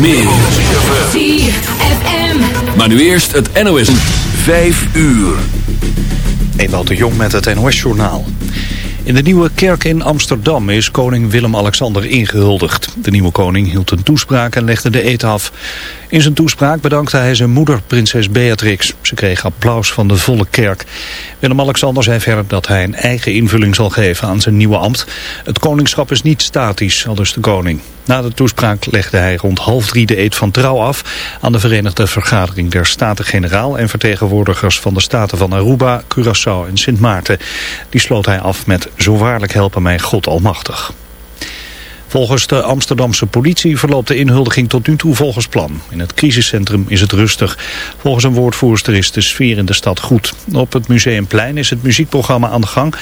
meer. 4FM. Maar nu eerst het NOS. 5 uur. Ewout de Jong met het NOS-journaal. In de nieuwe kerk in Amsterdam is koning Willem-Alexander ingehuldigd. De nieuwe koning hield een toespraak en legde de eet af. In zijn toespraak bedankte hij zijn moeder, prinses Beatrix. Ze kreeg applaus van de volle kerk. Willem-Alexander zei verder dat hij een eigen invulling zal geven aan zijn nieuwe ambt. Het koningschap is niet statisch, aldus de koning. Na de toespraak legde hij rond half drie de eed van trouw af... aan de Verenigde Vergadering der Staten-Generaal... en vertegenwoordigers van de staten van Aruba, Curaçao en Sint Maarten. Die sloot hij af met zo waarlijk helpen mij God Almachtig. Volgens de Amsterdamse politie verloopt de inhuldiging tot nu toe volgens plan. In het crisiscentrum is het rustig. Volgens een woordvoerster is de sfeer in de stad goed. Op het Museumplein is het muziekprogramma aan de gang...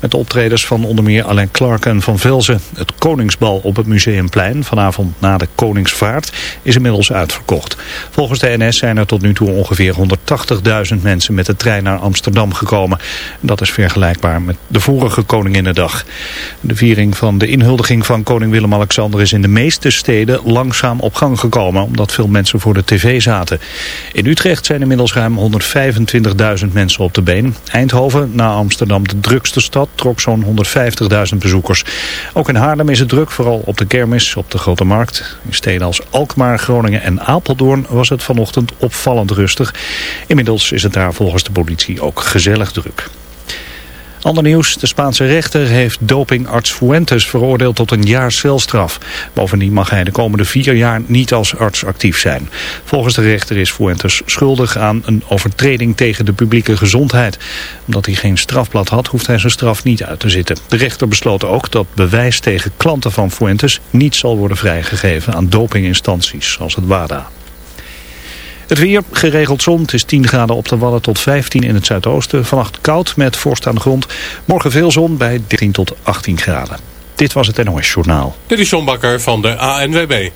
met de optredens van onder meer Alain Clark en Van Velzen. Het Koningsbal op het Museumplein, vanavond na de Koningsvaart... is inmiddels uitverkocht. Volgens de NS zijn er tot nu toe ongeveer 180.000 mensen... met de trein naar Amsterdam gekomen. Dat is vergelijkbaar met de vorige Koninginnedag. De viering van de inhuldiging van koning Willem-Alexander is in de meeste steden langzaam op gang gekomen, omdat veel mensen voor de tv zaten. In Utrecht zijn inmiddels ruim 125.000 mensen op de been. Eindhoven, na Amsterdam de drukste stad, trok zo'n 150.000 bezoekers. Ook in Haarlem is het druk, vooral op de kermis, op de Grote Markt. In steden als Alkmaar, Groningen en Apeldoorn was het vanochtend opvallend rustig. Inmiddels is het daar volgens de politie ook gezellig druk. Ander nieuws, de Spaanse rechter heeft dopingarts Fuentes veroordeeld tot een jaar celstraf. Bovendien mag hij de komende vier jaar niet als arts actief zijn. Volgens de rechter is Fuentes schuldig aan een overtreding tegen de publieke gezondheid. Omdat hij geen strafblad had, hoeft hij zijn straf niet uit te zitten. De rechter besloot ook dat bewijs tegen klanten van Fuentes niet zal worden vrijgegeven aan dopinginstanties, zoals het WADA. Het weer, geregeld zon. Het is 10 graden op de Wadden tot 15 in het zuidoosten. Vannacht koud met vorst aan de grond. Morgen veel zon bij 13 tot 18 graden. Dit was het NOS Journaal. Dit is John Bakker van de ANWB.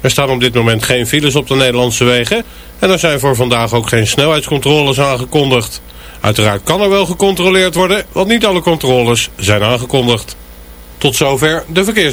Er staan op dit moment geen files op de Nederlandse wegen. En er zijn voor vandaag ook geen snelheidscontroles aangekondigd. Uiteraard kan er wel gecontroleerd worden, want niet alle controles zijn aangekondigd. Tot zover de verkeers.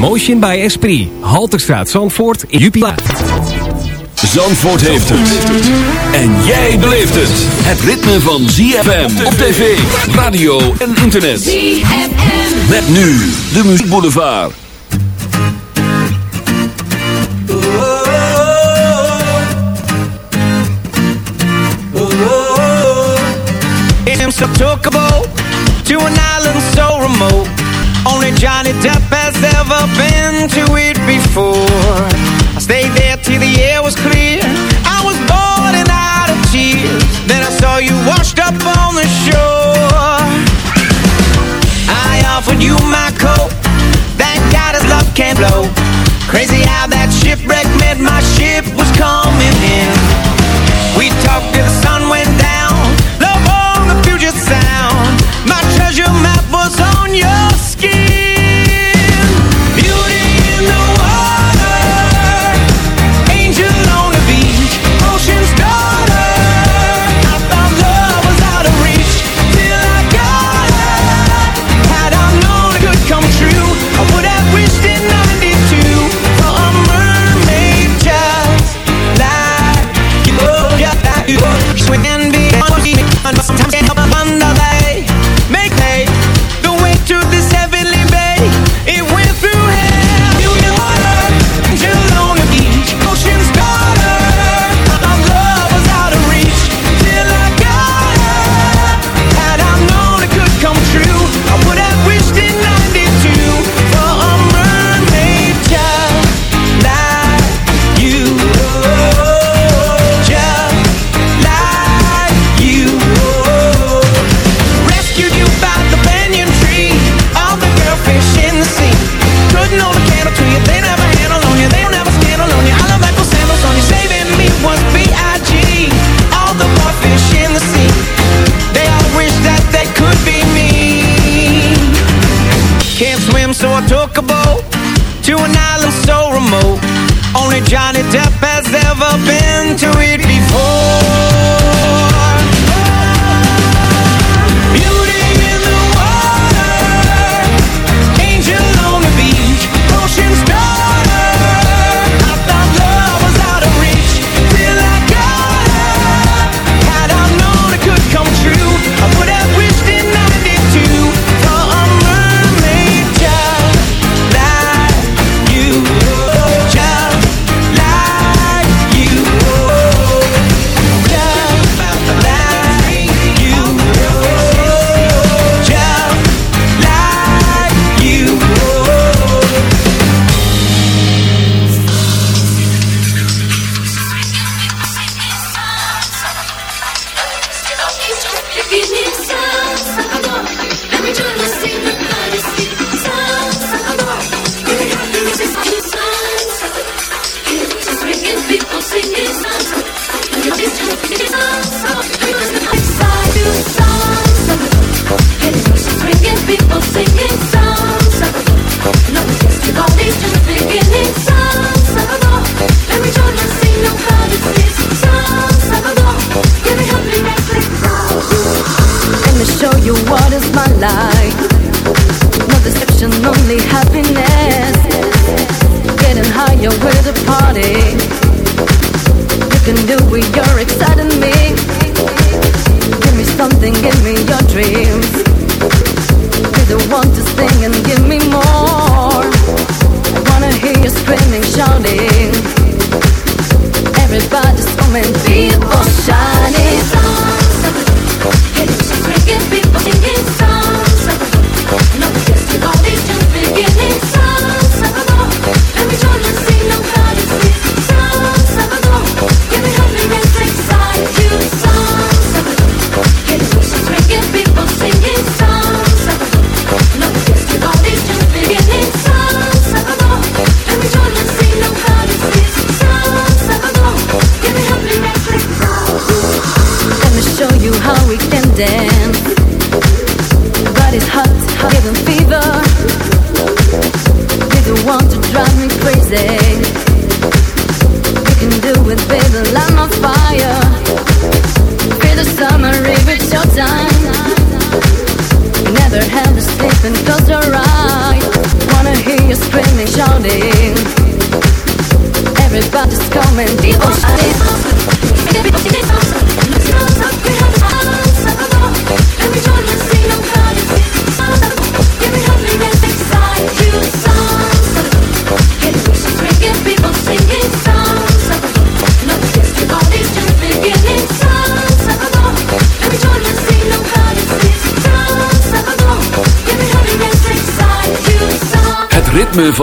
Motion by Esprit. Halterstraat Zandvoort, Jupila. Zandvoort heeft het. En jij beleeft het. Het ritme van ZFM op tv, radio en internet. ZFM. Met nu de muziekboulevard. Insubtocable to an island so remote where Johnny Depp has ever been to it before. I stayed there till the air was clear. I was born and out of tears. Then I saw you washed up on the shore. I offered you my coat. That got his love can't blow. Crazy how that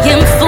I am full.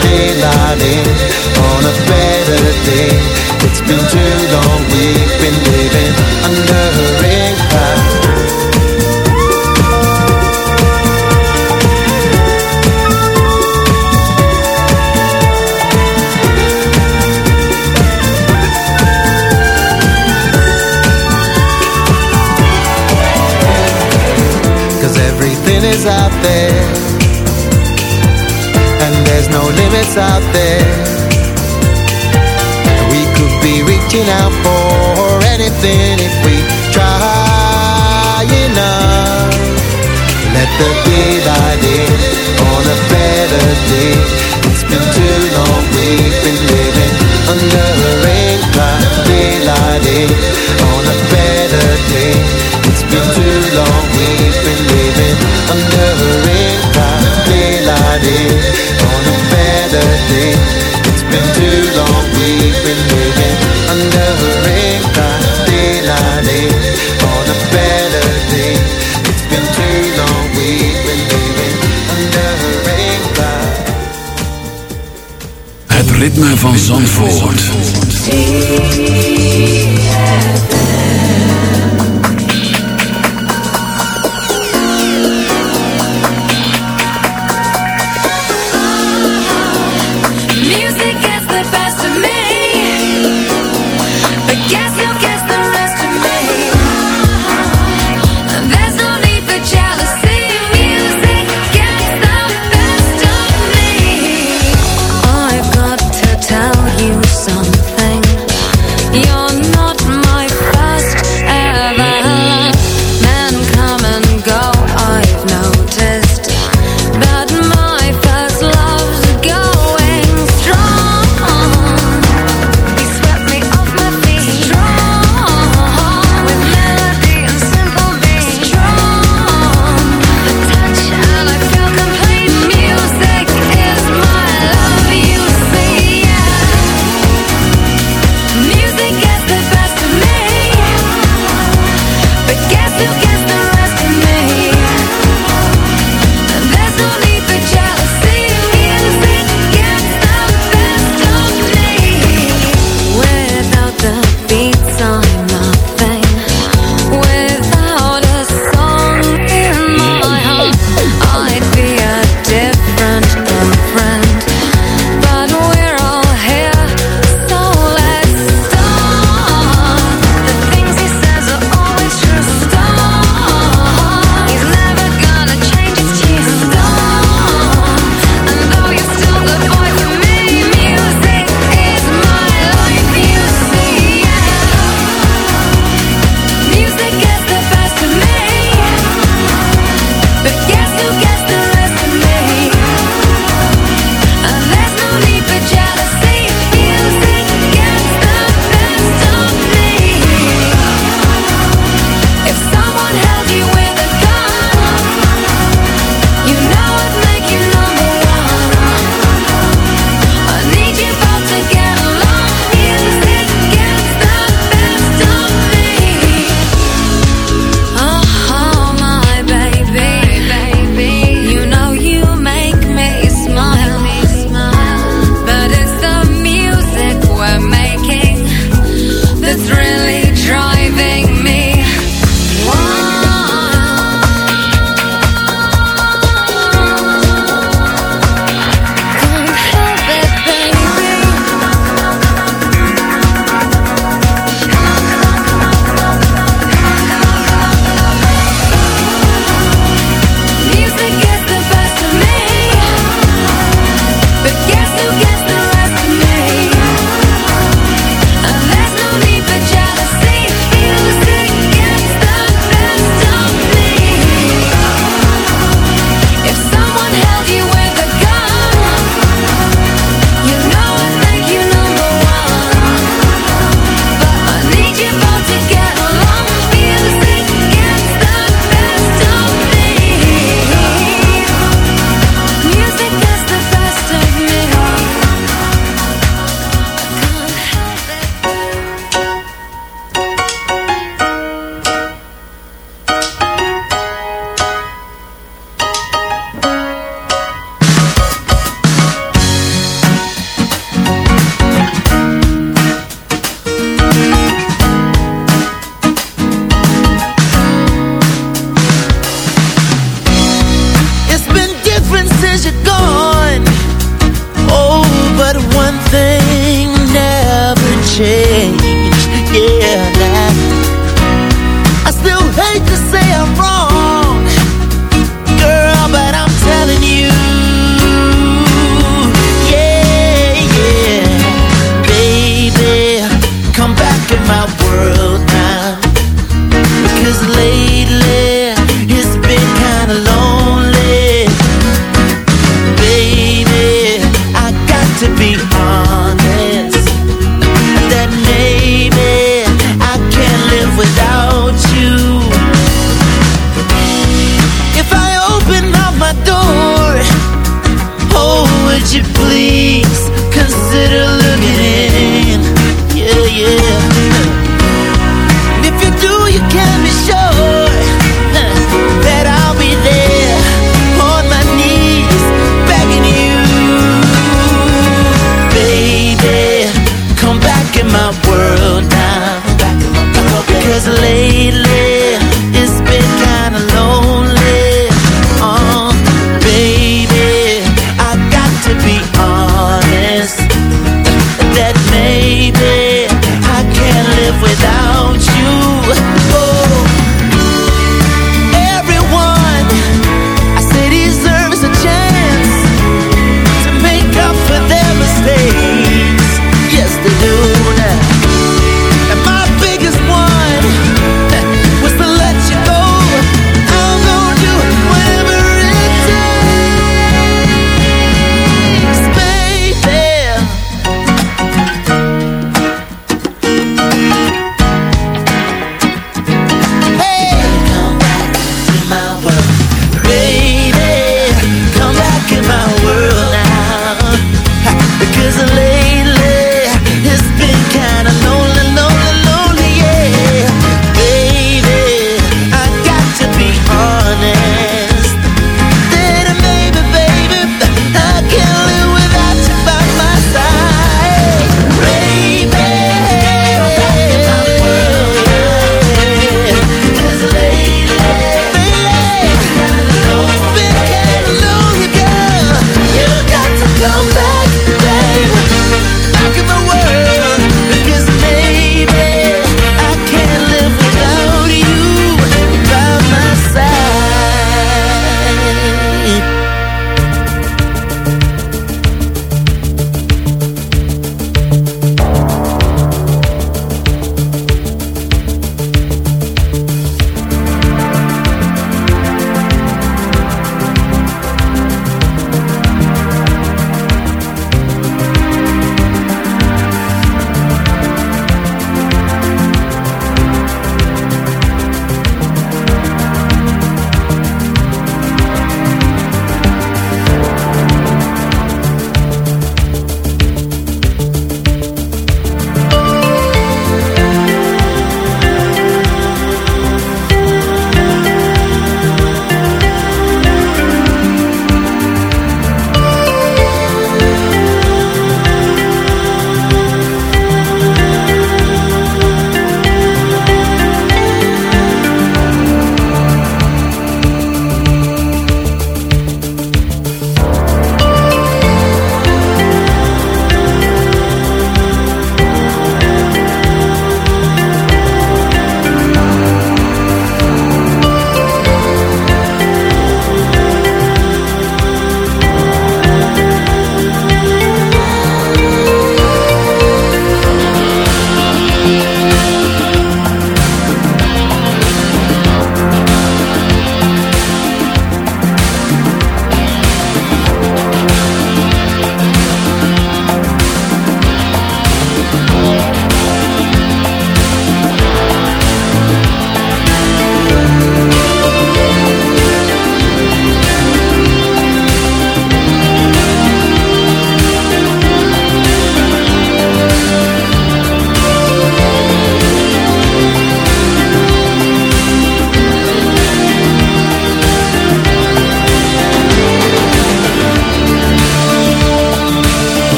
cloud. Daylight on a better day. It's been too long we've been living under a. Cause everything is out there limits out there. We could be reaching out for anything if we try enough. Let the daylight in on a better day. It's been too long we've been living under a rain cloud Daylight in on a better day. It's been too long we've been living under a rain cloud Daylight in on a better day. It's been too long we've been living under a rain cloud Daylight. In on a better day. It's been too long we've been living under a rain cloud Het ritme van Zandvoort.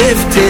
heads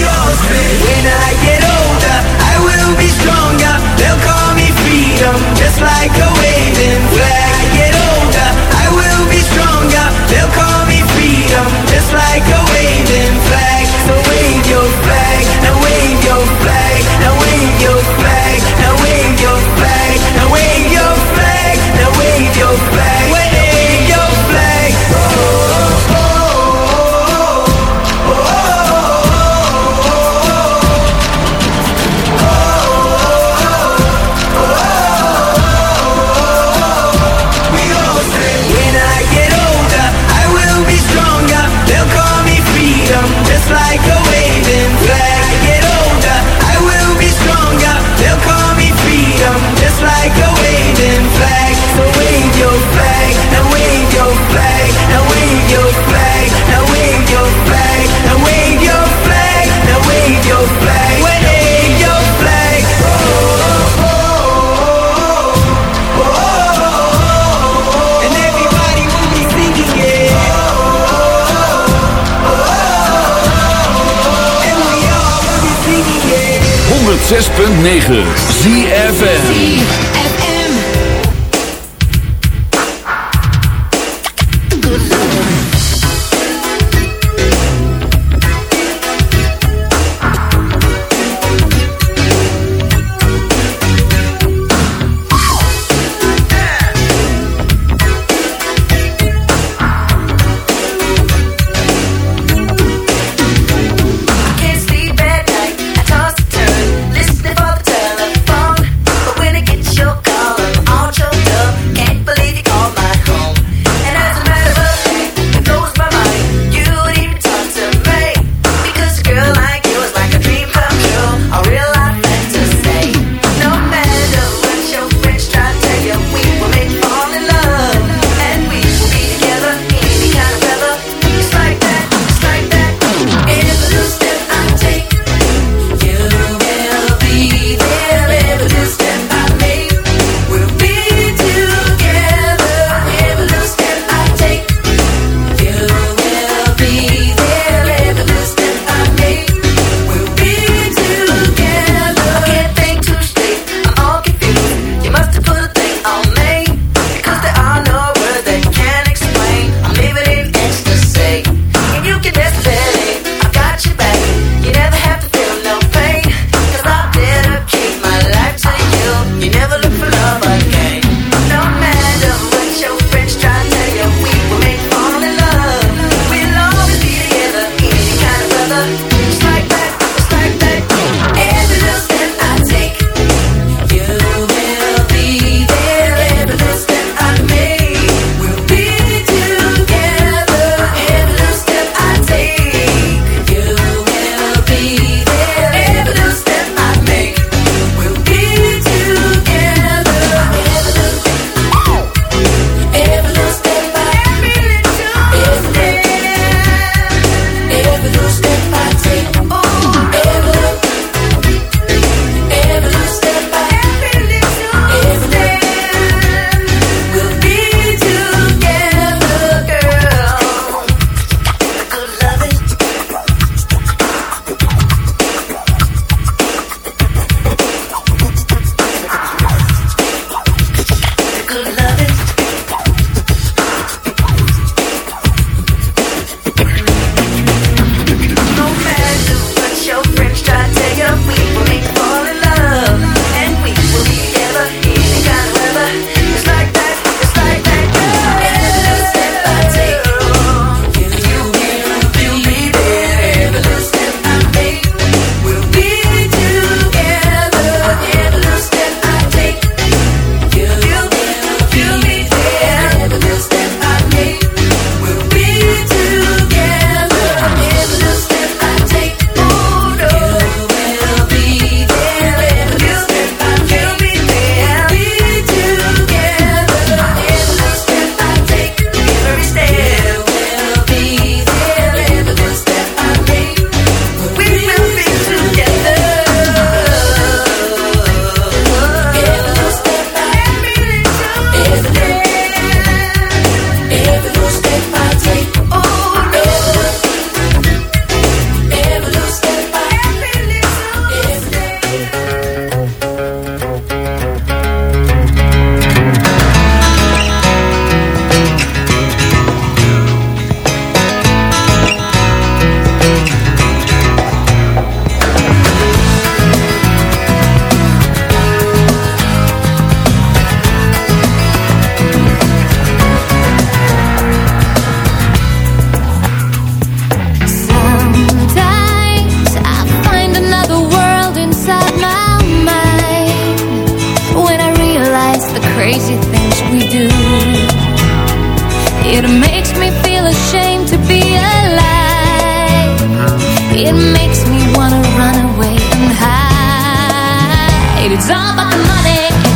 we all when I get older, I will be stronger. They'll call me freedom, just like a waving flag. I get older, I will be stronger. They'll call me freedom, just like a waving flag. So 106.9 Zie It's all about the money.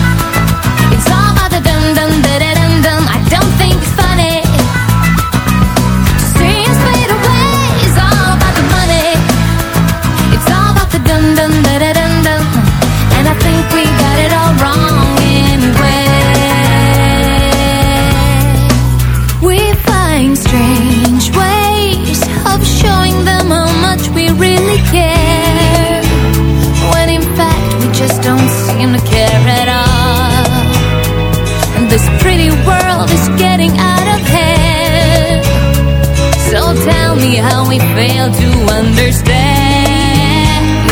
We fail to understand.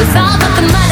It's all about the money.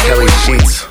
Kelly sheets.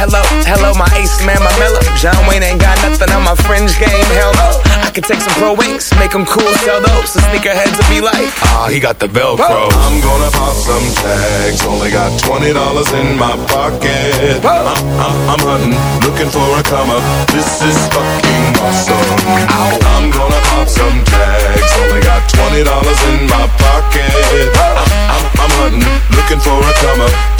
Hello, hello, my ace man, my mellow. John Wayne ain't got nothing on my fringe game. Hell no. I could take some pro wings, make them cool, sell those. The sneakerheads will be like, ah, he got the Velcro. I'm gonna pop some tags. Only got twenty dollars in my pocket. I'm, I'm, uh, uh, I'm hunting, looking for a come up. This is fucking awesome. I'm gonna pop some tags. Only got twenty dollars in my pocket. I'm, uh, I'm, I'm hunting, looking for a come up.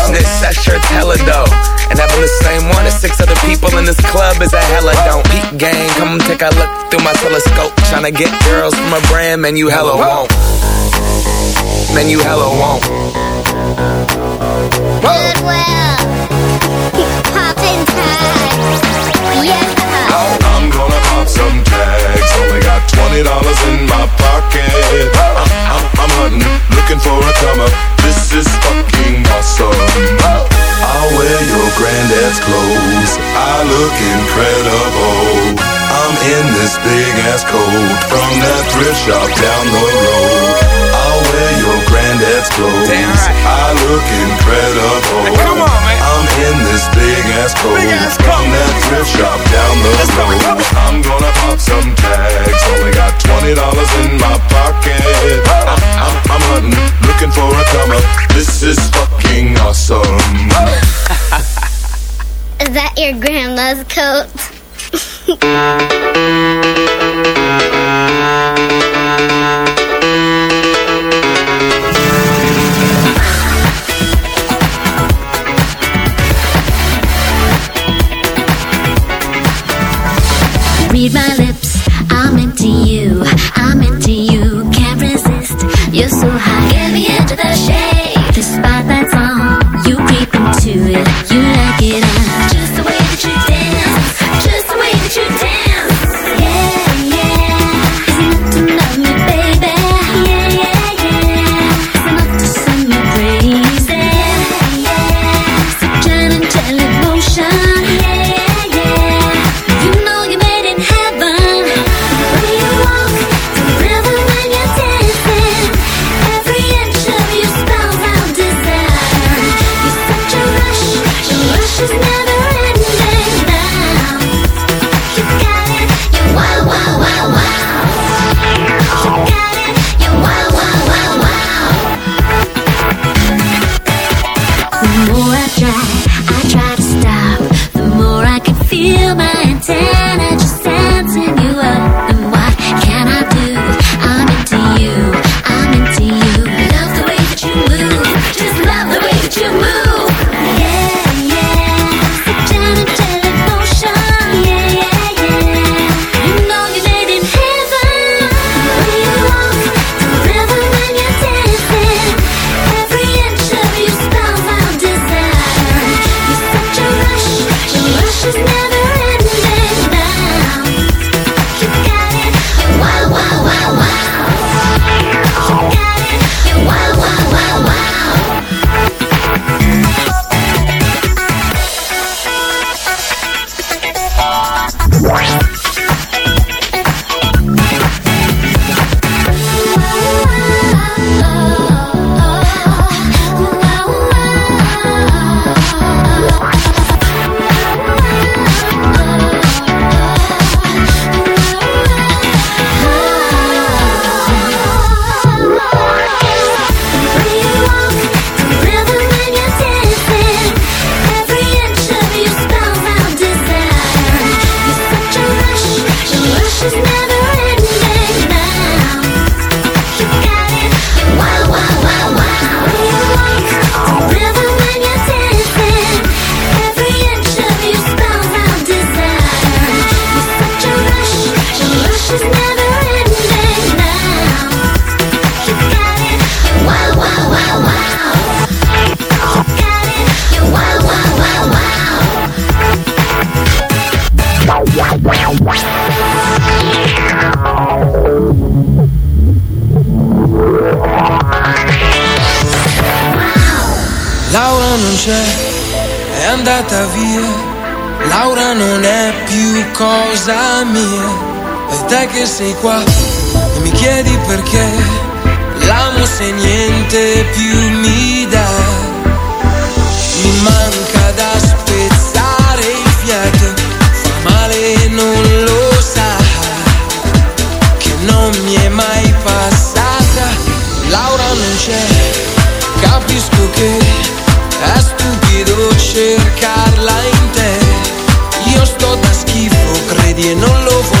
That shirt's hella dope. And having the same one as six other people in this club is a hella don't. Peep gang, come take a look through my telescope. Tryna get girls from a brand, man, you hella won't. Man, you hella won't. Goodwill. Popping tags. Yeah. I'm gonna pop some that thrift shop down the road. I'll wear your granddad's clothes. I look incredible. come on, man. I'm in this big ass coat from that thrift shop down the road. I'm gonna pop some tags. Only got twenty dollars in my pocket. I'm, I'm, I'm hunting, looking for a come up. This is fucking awesome. Is that your grandma's coat? cosa mia. E te che sei qua e mi chiedi perché l'amo se niente più mi dà. Mi manca you no love